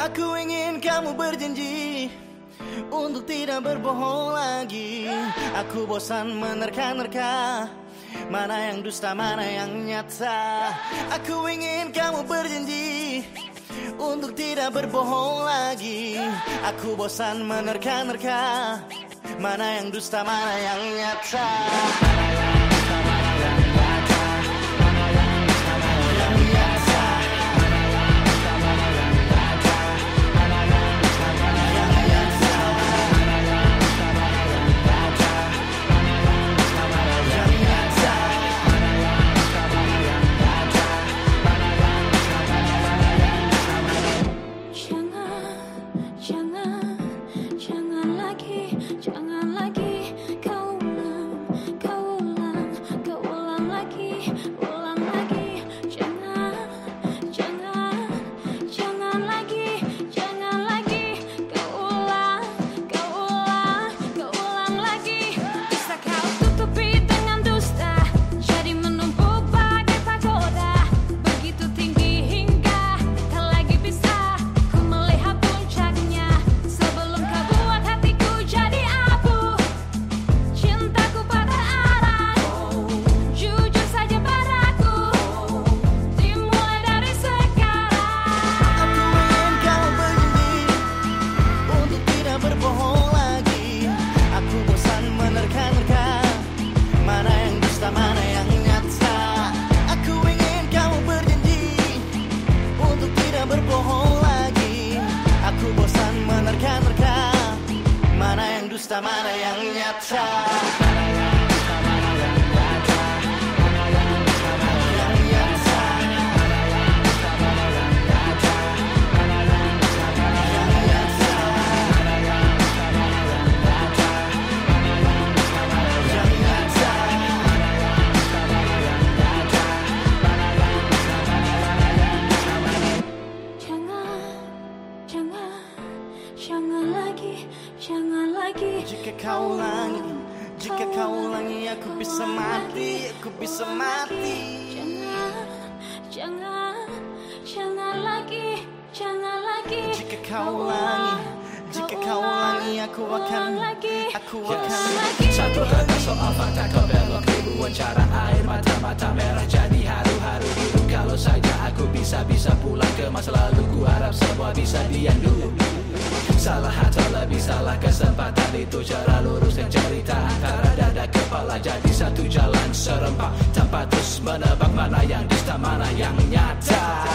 Aku ingin kamu berjanji untuk tidak berbohong lagi. Aku bosan menerka-nerka. Mana yang dusta, mana yang nyata. Aku ingin kamu berjanji untuk tidak berbohong lagi. Aku bosan menerka-nerka. Mana yang dusta, mana yang nyata. Mana yang dusta, mana yang nyata. Jangan lagi, jangan lagi. Jika kau ulangi, jika kau ulangi aku bisa mati, aku bisa mati. Jangan, jangan, jangan lagi, jangan lagi. Jika kau ulangi, jika kau ulangi aku akan, aku akan. Satu kata soal fakta kau belok ribuan cara air mata-mata merah jadi haru-haru biru Kalau saja aku bisa-bisa pulang ke masa lalu Ku harap semua bisa diandu Salah atau lebih salah kesempatan itu. Cara lurus dan cerita antara dada kepala Jadi satu jalan serempak. Tanpa terus menebak mana yang dusta mana yang nyata